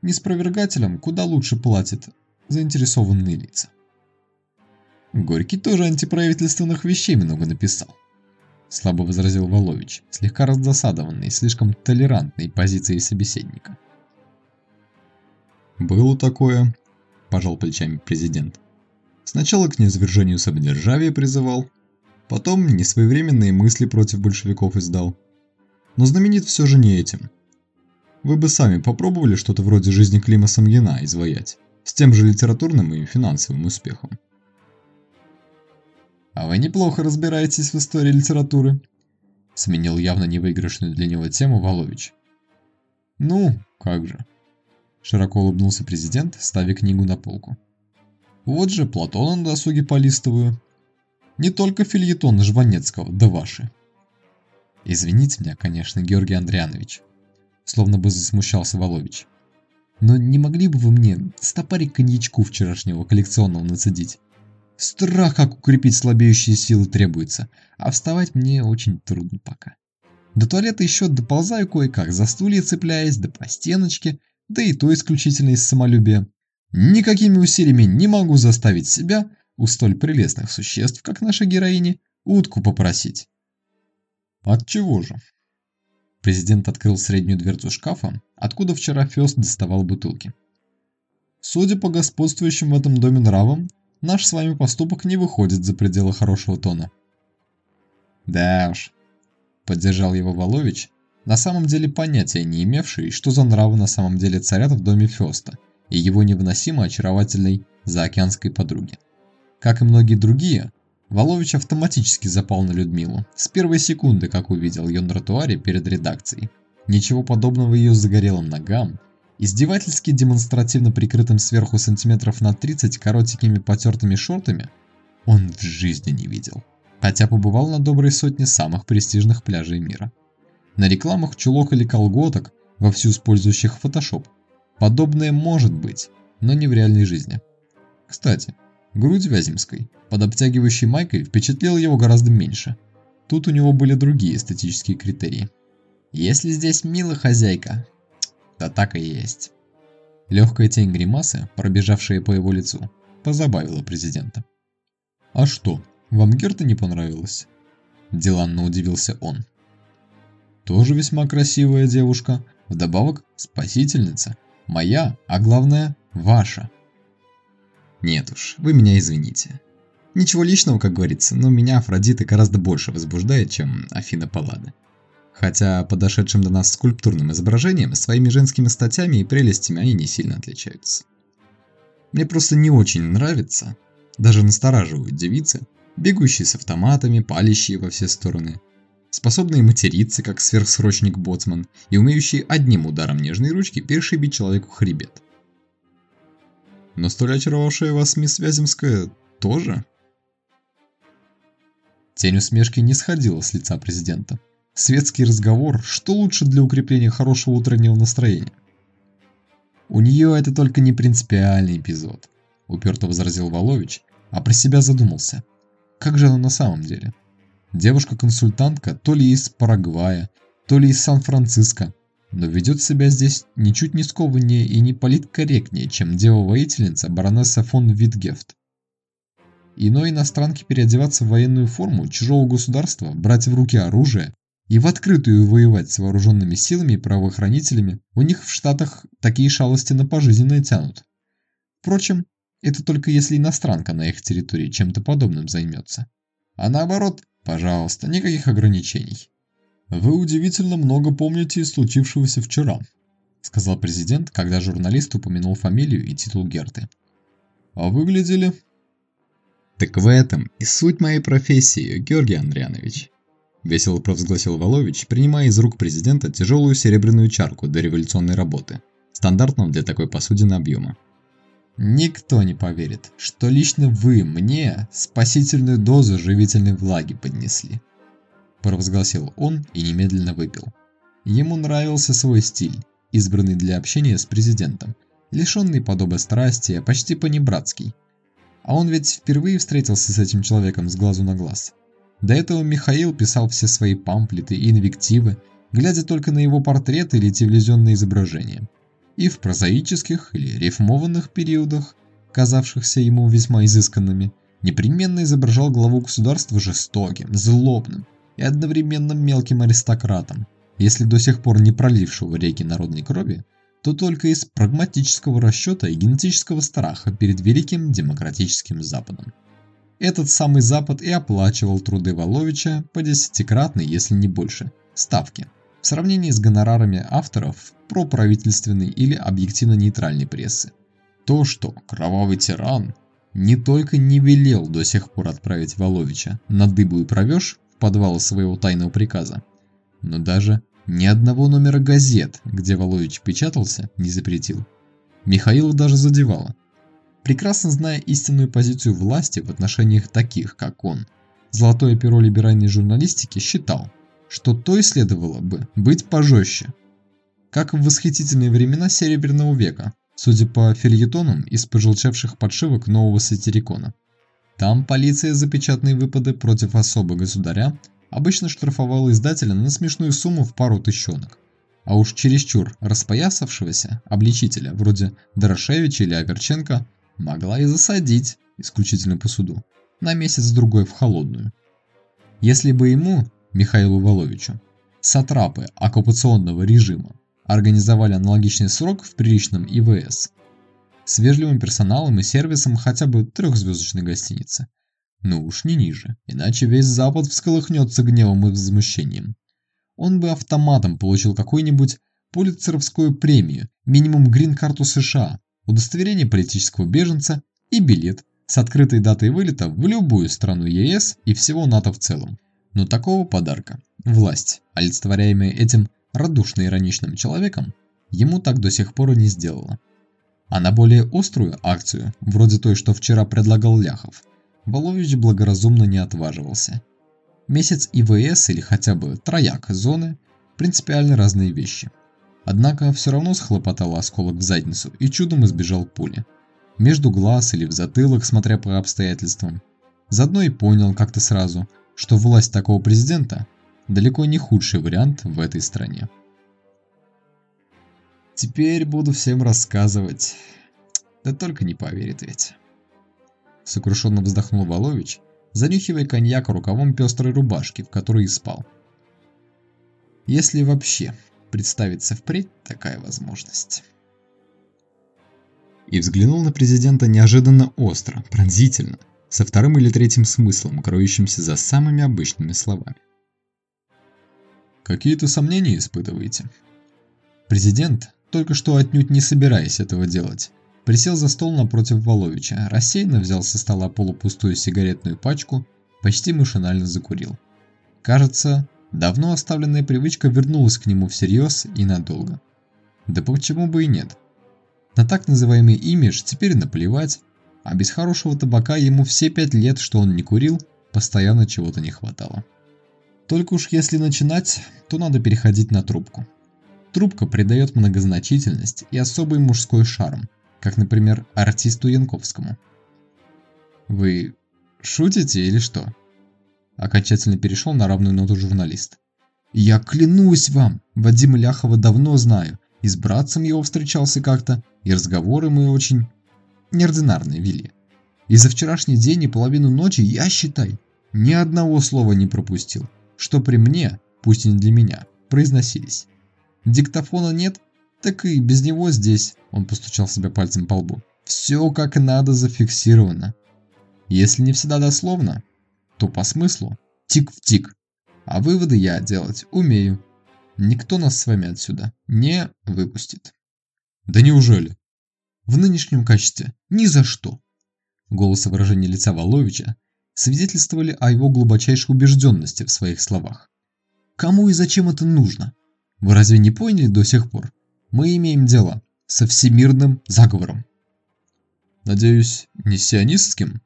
Неспровергателям куда лучше платят заинтересованные лица. Горький тоже антиправительственных вещей много написал. Слабо возразил Волович, слегка раздосадованный слишком толерантной позицией собеседника. «Было такое», – пожал плечами президент. Сначала к низвержению самодержавия призывал, потом несвоевременные мысли против большевиков издал. Но знаменит все же не этим. Вы бы сами попробовали что-то вроде жизни Клима Самгина изваять, с тем же литературным и финансовым успехом. «А вы неплохо разбираетесь в истории литературы», – сменил явно невыигрышную для него тему Волович. «Ну, как же», – широко улыбнулся президент, ставя книгу на полку. Вот же Платона на досуге полистываю. Не только фильетон Жванецкого, да ваши. Извините меня, конечно, Георгий Андрианович. Словно бы засмущался Волович. Но не могли бы вы мне стопарик коньячку вчерашнего коллекционного нацедить? Страх, как укрепить слабеющие силы требуется, а вставать мне очень трудно пока. До туалета еще доползаю кое-как, за стулья цепляясь, да по стеночке, да и то исключительно из самолюбия. Никакими усилиями не могу заставить себя у столь прелестных существ, как наша героини, утку попросить. От чего же? Президент открыл среднюю дверцу шкафа, откуда вчера Фёст доставал бутылки. Судя по господствующим в этом доме нравам, наш с вами поступок не выходит за пределы хорошего тона. Да уж, поддержал его Волович, на самом деле понятия не имевший, что за нравы на самом деле царят в доме Фёста – и его невыносимо очаровательной заокеанской подруги. Как и многие другие, Волович автоматически запал на Людмилу, с первой секунды, как увидел ее на тротуаре перед редакцией. Ничего подобного ее загорелым ногам, издевательски демонстративно прикрытым сверху сантиметров на 30 коротенькими потертыми шортами, он в жизни не видел. Хотя побывал на доброй сотне самых престижных пляжей мира. На рекламах чулок или колготок, вовсю использующих фотошоп, Подобное может быть, но не в реальной жизни. Кстати, грудь Вяземской под обтягивающей майкой впечатлила его гораздо меньше. Тут у него были другие эстетические критерии. Если здесь мила хозяйка, то так и есть. Легкая тень гримасы, пробежавшая по его лицу, позабавила президента. «А что, вам Герта не понравилась?» Деланно удивился он. «Тоже весьма красивая девушка, вдобавок спасительница, Моя, а главное, ваша. Нет уж, вы меня извините. Ничего личного, как говорится, но меня Афродита гораздо больше возбуждает, чем Афина Паллада. Хотя подошедшим до нас скульптурным изображением, своими женскими статями и прелестями они не сильно отличаются. Мне просто не очень нравится, даже настораживают девицы, бегущие с автоматами, палящие во все стороны, способные материться, как сверхсрочник Боцман, и умеющие одним ударом нежной ручки перешибить человеку хребет. Но столь очаровавшая вас мисс Вяземская тоже? Тень усмешки не сходила с лица президента. Светский разговор, что лучше для укрепления хорошего утреннего настроения? У нее это только не принципиальный эпизод, уперто возразил Волович, а про себя задумался. Как же оно на самом деле? Девушка-консультантка то ли из Парагвая, то ли из Сан-Франциско, но ведет себя здесь ничуть не скованнее и не политкорректнее, чем дева-воительница баронесса фон Витгефт. Иной иностранке переодеваться в военную форму чужого государства, брать в руки оружие и в открытую воевать с вооруженными силами и правоохранителями, у них в Штатах такие шалости на пожизненное тянут. Впрочем, это только если иностранка на их территории чем-то подобным займется. А наоборот, Пожалуйста, никаких ограничений. Вы удивительно много помните из случившегося вчера. сказал президент, когда журналист упомянул фамилию и титул Герты. «А выглядели?» «Так в этом и суть моей профессии, Георгий Андрианович», весело провозгласил Волович, принимая из рук президента тяжелую серебряную чарку до революционной работы, стандартного для такой посудины объема. «Никто не поверит, что лично вы мне спасительную дозу живительной влаги поднесли», провозгласил он и немедленно выпил. Ему нравился свой стиль, избранный для общения с президентом, лишенный подобострастия, почти понебратский. А он ведь впервые встретился с этим человеком с глазу на глаз. До этого Михаил писал все свои памфлеты и инвективы, глядя только на его портреты или телевизионные изображения. И в прозаических или рифмованных периодах, казавшихся ему весьма изысканными, непременно изображал главу государства жестоким, злобным и одновременно мелким аристократом, если до сих пор не пролившего реки народной крови, то только из прагматического расчета и генетического страха перед великим демократическим Западом. Этот самый Запад и оплачивал труды Воловича по десятикратной, если не больше, ставке в сравнении с гонорарами авторов проправительственной или объективно-нейтральной прессы. То, что кровавый тиран не только не велел до сих пор отправить Воловича на дыбу и провеж в подвал своего тайного приказа, но даже ни одного номера газет, где Волович печатался, не запретил. Михаила даже задевало. Прекрасно зная истинную позицию власти в отношениях таких, как он, золотое перо либеральной журналистики считал, что то и следовало бы быть пожестче. Как в восхитительные времена Серебряного века, судя по фильетонам из пожелчавших подшивок нового сатирикона. Там полиция за печатные выпады против особо государя обычно штрафовал издателя на смешную сумму в пару тыщенок. А уж чересчур распоясавшегося обличителя, вроде Дорошевича или Аверченко, могла и засадить, исключительно по суду, на месяц-другой в холодную. Если бы ему, Михаилу Воловичу, сатрапы оккупационного режима организовали аналогичный срок в приличном ИВС, с вежливым персоналом и сервисом хотя бы трехзвездочной гостиницы, но уж не ниже, иначе весь Запад всколыхнется гневом и возмущением. Он бы автоматом получил какую-нибудь Пулитцеровскую премию, минимум грин-карту США, удостоверение политического беженца и билет с открытой датой вылета в любую страну ЕС и всего НАТО в целом. Но такого подарка власть, олицетворяемая этим радушно-ироничным человеком, ему так до сих пор и не сделала. А на более острую акцию, вроде той, что вчера предлагал Ляхов – Волович благоразумно не отваживался. Месяц ИВС или хотя бы трояк зоны – принципиально разные вещи. Однако все равно схлопотал осколок в задницу и чудом избежал пули. Между глаз или в затылок, смотря по обстоятельствам. Заодно и понял как-то сразу, что власть такого президента – далеко не худший вариант в этой стране. Теперь буду всем рассказывать. Да только не поверит ведь сокрушенно вздохнул Волович, занюхивая коньяк рукавом пестрой рубашки, в которой и спал. Если вообще представится впредь такая возможность. И взглянул на президента неожиданно остро, пронзительно, со вторым или третьим смыслом, кроющимся за самыми обычными словами. «Какие-то сомнения испытываете?» Президент, только что отнюдь не собираясь этого делать, Присел за стол напротив Воловича, рассеянно взял со стола полупустую сигаретную пачку, почти машинально закурил. Кажется, давно оставленная привычка вернулась к нему всерьез и надолго. Да почему бы и нет? На так называемый имидж теперь наплевать, а без хорошего табака ему все пять лет, что он не курил, постоянно чего-то не хватало. Только уж если начинать, то надо переходить на трубку. Трубка придает многозначительность и особый мужской шарм, как, например, артисту Янковскому. «Вы шутите или что?» Окончательно перешел на равную ноту журналист. «Я клянусь вам, Вадима Ляхова давно знаю, и с братцем его встречался как-то, и разговоры мы очень неординарные вели. И за вчерашний день и половину ночи я, считай, ни одного слова не пропустил, что при мне, пусть и не для меня, произносились. Диктофона нет, так и без него здесь, он постучал себя пальцем по лбу, все как надо зафиксировано. Если не всегда дословно, то по смыслу тик в тик. А выводы я делать умею. никто нас с вами отсюда не выпустит. Да неужели? В нынешнем качестве ни за что. Голос и выражение лица Воловича свидетельствовали о его глубочайшей убежденности в своих словах. Кому и зачем это нужно? Вы разве не поняли до сих пор? Мы имеем дело со всемирным заговором. Надеюсь, не сионистским?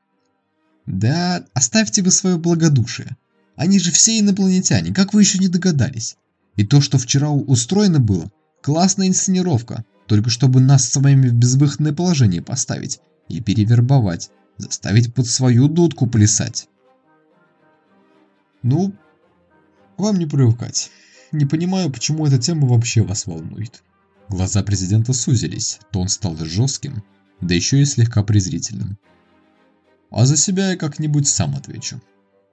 Да, оставьте вы свое благодушие. Они же все инопланетяне, как вы еще не догадались? И то, что вчера устроено было, классная инсценировка, только чтобы нас с вами в безвыходное положение поставить и перевербовать, заставить под свою дудку плясать. Ну, вам не привыкать. Не понимаю, почему эта тема вообще вас волнует. Глаза президента сузились, тон стал жестким, да еще и слегка презрительным. А за себя я как-нибудь сам отвечу.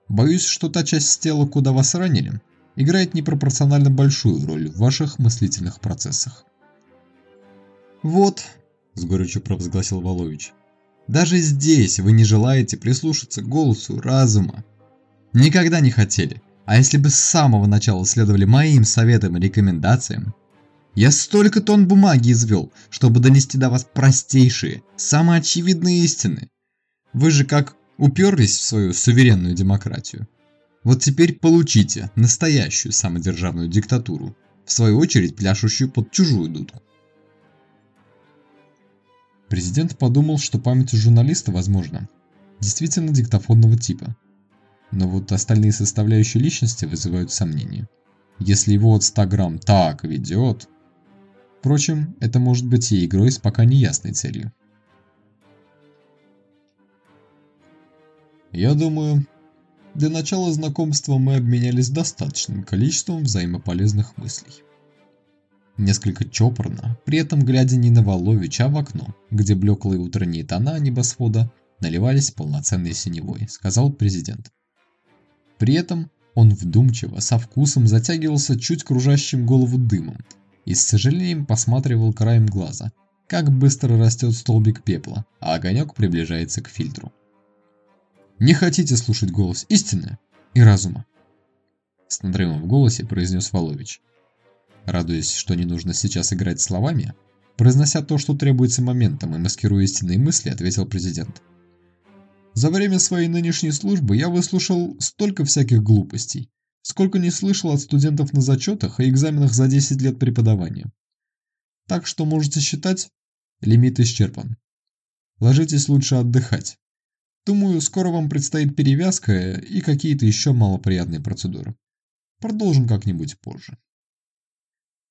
Боюсь, что та часть тела, куда вас ранили, играет непропорционально большую роль в ваших мыслительных процессах. «Вот», – с горечью провозгласил Волович, – «даже здесь вы не желаете прислушаться к голосу разума. Никогда не хотели, а если бы с самого начала следовали моим советам и рекомендациям, я столько тонн бумаги извел, чтобы донести до вас простейшие, самые очевидные истины. Вы же как уперлись в свою суверенную демократию. Вот теперь получите настоящую самодержавную диктатуру, в свою очередь пляшущую под чужую дудку. Президент подумал, что память у журналиста, возможно, действительно диктофонного типа. Но вот остальные составляющие личности вызывают сомнения. Если его от 100 грамм так ведет... Впрочем, это может быть и игрой с пока неясной целью. Я думаю, для начала знакомства мы обменялись достаточным количеством взаимополезных мыслей. Несколько чопорно, при этом глядя не на Воловича, а в окно, где блеклые утренние тона небосвода наливались полноценной синевой, сказал президент. При этом он вдумчиво, со вкусом затягивался чуть кружащим голову дымом и с сожалением посматривал краем глаза, как быстро растет столбик пепла, а огонек приближается к фильтру. Не хотите слушать голос истины и разума?» С надрывом в голосе произнес Волович. Радуясь, что не нужно сейчас играть словами, произнося то, что требуется моментом и маскируя истинные мысли, ответил президент. «За время своей нынешней службы я выслушал столько всяких глупостей, сколько не слышал от студентов на зачетах и экзаменах за 10 лет преподавания. Так что можете считать, лимит исчерпан. Ложитесь лучше отдыхать. Думаю, скоро вам предстоит перевязка и какие-то еще малоприятные процедуры. Продолжим как-нибудь позже.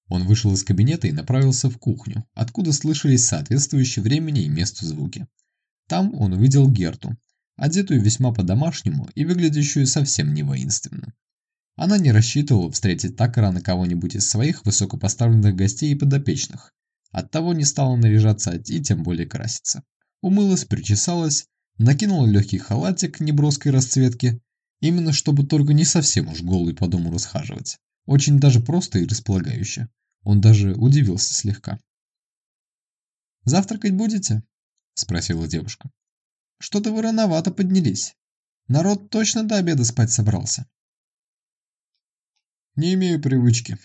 Он вышел из кабинета и направился в кухню, откуда слышались соответствующие времени и месту звуки. Там он увидел Герту, одетую весьма по-домашнему и выглядящую совсем не воинственно. Она не рассчитывала встретить так рано кого-нибудь из своих высокопоставленных гостей и подопечных, оттого не стала наряжаться и тем более краситься. Умылась, причесалась накинул легкий халатик неброской расцветки, именно чтобы только не совсем уж голый по дому расхаживать. Очень даже просто и располагающе. Он даже удивился слегка. «Завтракать будете?» – спросила девушка. «Что-то вы рановато поднялись. Народ точно до обеда спать собрался». «Не имею привычки.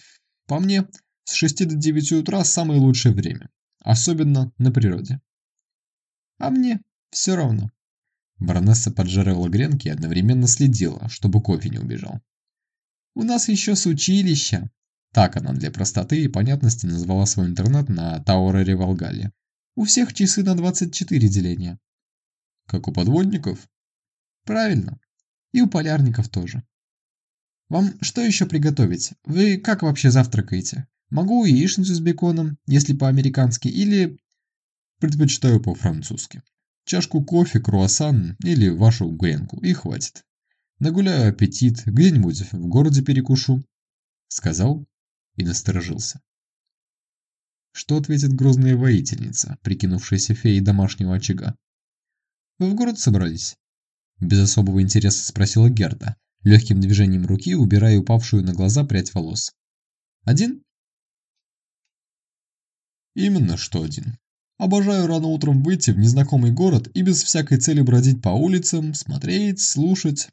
По мне, с 6 до 9 утра самое лучшее время, особенно на природе». «А мне все равно», Баронесса поджаривала гренки и одновременно следила, чтобы кофе не убежал. «У нас еще с училища!» Так она для простоты и понятности назвала свой интернат на Тауэре Волгале. «У всех часы на 24 деления». «Как у подводников?» «Правильно. И у полярников тоже. Вам что еще приготовить? Вы как вообще завтракаете? Могу яичницу с беконом, если по-американски, или...» «Предпочитаю по-французски», Чашку кофе, круассан или вашу гренку и хватит. Нагуляю аппетит, где-нибудь в городе перекушу. Сказал и насторожился. Что ответит грозная воительница, прикинувшаяся феей домашнего очага? Вы в город собрались? Без особого интереса спросила Герда, легким движением руки убирая упавшую на глаза прядь волос. Один? Именно что один. Обожаю рано утром выйти в незнакомый город и без всякой цели бродить по улицам, смотреть, слушать.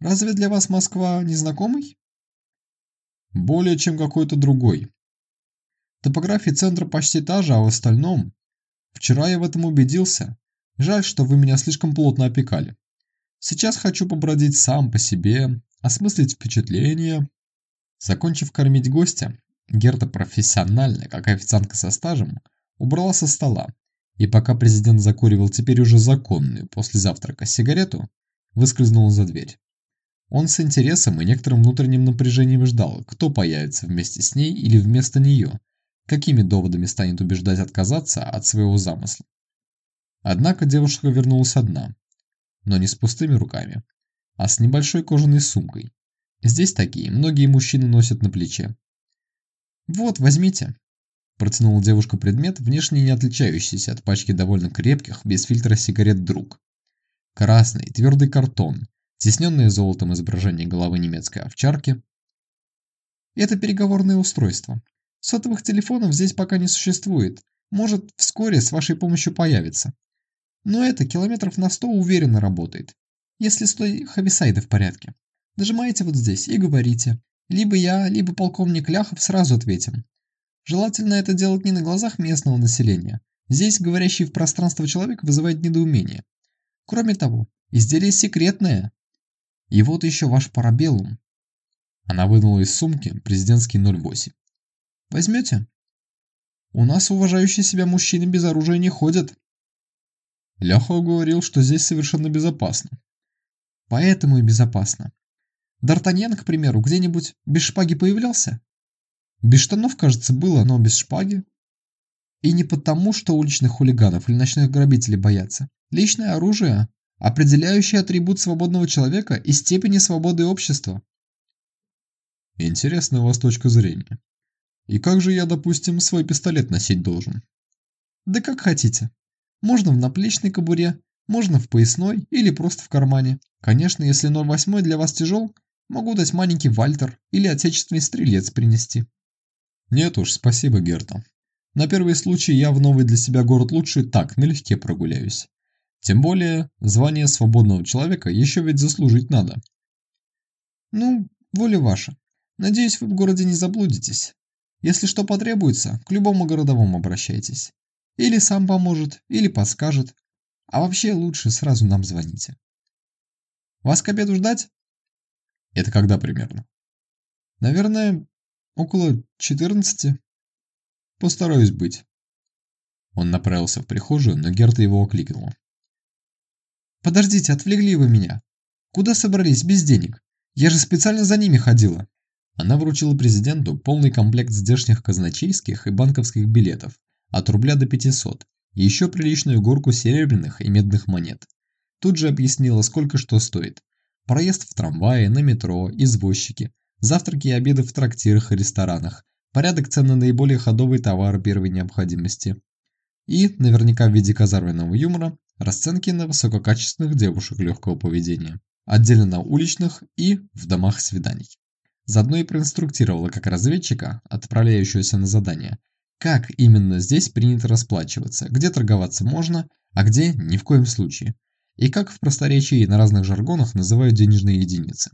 Разве для вас Москва незнакомый? Более чем какой-то другой. Топография центра почти та же, а в остальном... Вчера я в этом убедился. Жаль, что вы меня слишком плотно опекали. Сейчас хочу побродить сам по себе, осмыслить впечатления. Закончив кормить гостя, Герта профессионально, как официантка со стажем, убрала со стола, и пока президент закуривал теперь уже законную после завтрака сигарету, выскользнула за дверь. Он с интересом и некоторым внутренним напряжением ждал, кто появится вместе с ней или вместо нее, какими доводами станет убеждать отказаться от своего замысла. Однако девушка вернулась одна, но не с пустыми руками, а с небольшой кожаной сумкой. Здесь такие многие мужчины носят на плече. «Вот, возьмите», – протянула девушка предмет, внешне не отличающийся от пачки довольно крепких, без фильтра сигарет «Друг». Красный, твердый картон, тесненное золотом изображение головы немецкой овчарки. Это переговорное устройство. Сотовых телефонов здесь пока не существует. Может, вскоре с вашей помощью появится. Но это километров на сто уверенно работает. Если слой хависайда в порядке. Нажимаете вот здесь и говорите. Либо я, либо полковник Ляхов сразу ответим. Желательно это делать не на глазах местного населения. Здесь говорящий в пространство человек вызывает недоумение. Кроме того, изделие секретное. И вот еще ваш парабеллум. Она вынула из сумки президентский 08. Возьмете? У нас уважающие себя мужчины без оружия не ходят. Ляхов говорил, что здесь совершенно безопасно. Поэтому и безопасно. Д'Артаньян, к примеру, где-нибудь без шпаги появлялся? Без штанов, кажется, было, но без шпаги. И не потому, что уличных хулиганов или ночных грабителей боятся. Личное оружие – определяющий атрибут свободного человека и степени свободы общества. Интересная у вас точка зрения. И как же я, допустим, свой пистолет носить должен? Да как хотите. Можно в наплечной кобуре, можно в поясной или просто в кармане. Конечно, если 08 для вас тяжел, Могу дать маленький Вальтер или отечественный стрелец принести. Нет уж, спасибо, Герта. На первый случай я в новый для себя город лучше так, налегке прогуляюсь. Тем более, звание свободного человека еще ведь заслужить надо. Ну, воля ваша. Надеюсь, вы в городе не заблудитесь. Если что потребуется, к любому городовому обращайтесь. Или сам поможет, или подскажет. А вообще лучше сразу нам звоните. Вас к обеду ждать? Это когда примерно? Наверное, около 14. Постараюсь быть. Он направился в прихожую, но Герта его окликнула. «Подождите, отвлекли вы меня. Куда собрались без денег? Я же специально за ними ходила». Она вручила президенту полный комплект здешних казначейских и банковских билетов от рубля до 500 и еще приличную горку серебряных и медных монет. Тут же объяснила, сколько что стоит, проезд в трамвае, на метро, извозчики, завтраки и обеды в трактирах и ресторанах, порядок цен на наиболее ходовые товары первой необходимости. И, наверняка в виде казарменного юмора, расценки на высококачественных девушек легкого поведения, отдельно на уличных и в домах свиданий. Заодно и проинструктировала как разведчика, отправляющегося на задание, как именно здесь принято расплачиваться, где торговаться можно, а где ни в коем случае – и как в просторечии на разных жаргонах называют денежные единицы.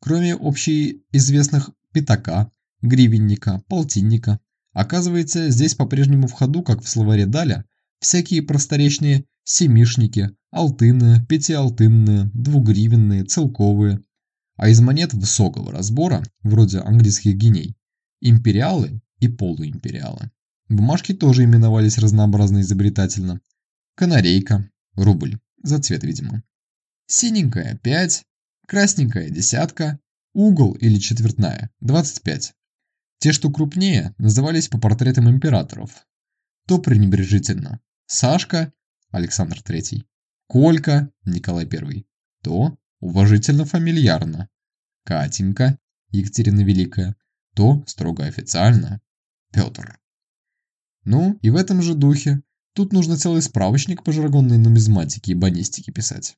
Кроме общеизвестных пятака, гривенника, полтинника, оказывается, здесь по-прежнему в ходу, как в словаре Даля, всякие просторечные семишники, алтынные, пятиалтынные, двугривенные, целковые, а из монет высокого разбора, вроде английских геней, империалы и полуимпериалы. Бумажки тоже именовались разнообразно изобретательно. Канарейка, рубль, за цвет, видимо. Синенькая – 5, красненькая – десятка, угол или четвертная – 25. Те, что крупнее, назывались по портретам императоров. То пренебрежительно Сашка – Александр III, Колька – Николай I, то уважительно фамильярно Катенька – Екатерина Великая, то строго официально Петр. Ну, и в этом же духе Тут нужно целый справочник по жаргонной нумизматике и банистике писать.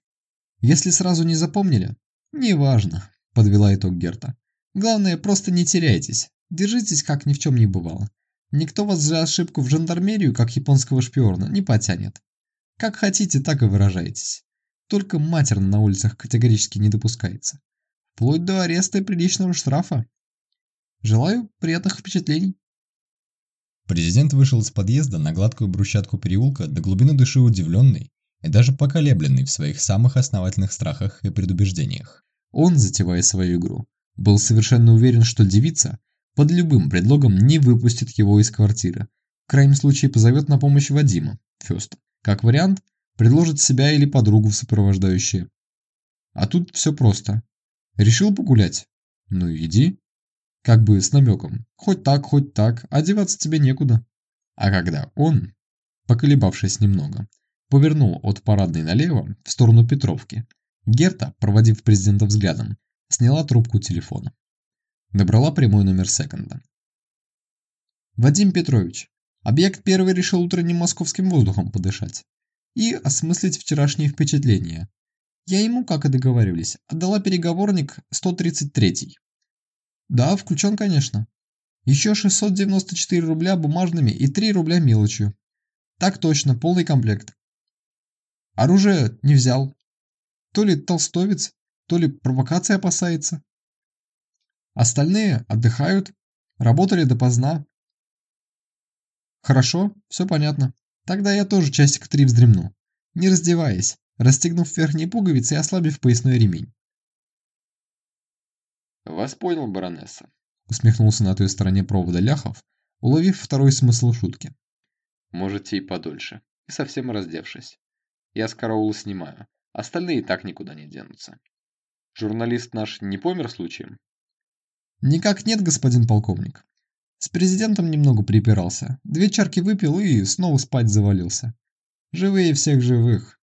Если сразу не запомнили, неважно, подвела итог Герта. Главное, просто не теряйтесь, держитесь как ни в чем не бывало. Никто вас за ошибку в жандармерию, как японского шпиона, не потянет. Как хотите, так и выражайтесь. Только матерно на улицах категорически не допускается. Вплоть до ареста и приличного штрафа. Желаю приятных впечатлений. Президент вышел из подъезда на гладкую брусчатку переулка до глубины души удивленный и даже поколебленный в своих самых основательных страхах и предубеждениях. Он, затевая свою игру, был совершенно уверен, что девица под любым предлогом не выпустит его из квартиры. В крайнем случае позовет на помощь Вадима, Фёста. Как вариант, предложит себя или подругу в сопровождающие. А тут все просто. Решил погулять? Ну иди. Как бы с намеком. Хоть так, хоть так, одеваться тебе некуда. А когда он, поколебавшись немного, повернул от парадной налево в сторону Петровки, Герта, проводив президента взглядом, сняла трубку телефона. Набрала прямой номер секонда. «Вадим Петрович, объект первый решил утренним московским воздухом подышать и осмыслить вчерашние впечатления. Я ему, как и договаривались, отдала переговорник 133 Да, включен, конечно. Еще 694 рубля бумажными и 3 рубля мелочью. Так точно, полный комплект. Оружие не взял. То ли толстовец, то ли провокация опасается. Остальные отдыхают, работали допоздна. Хорошо, все понятно. Тогда я тоже часик три вздремну, не раздеваясь расстегнув верхние пуговицы и ослабив поясной ремень. «Вас понял, баронесса», — усмехнулся на той стороне провода Ляхов, уловив второй смысл шутки. «Можете и подольше, и совсем раздевшись. Я с караула снимаю, остальные так никуда не денутся. Журналист наш не помер случаем?» «Никак нет, господин полковник. С президентом немного припирался, две чарки выпил и снова спать завалился. Живые всех живых.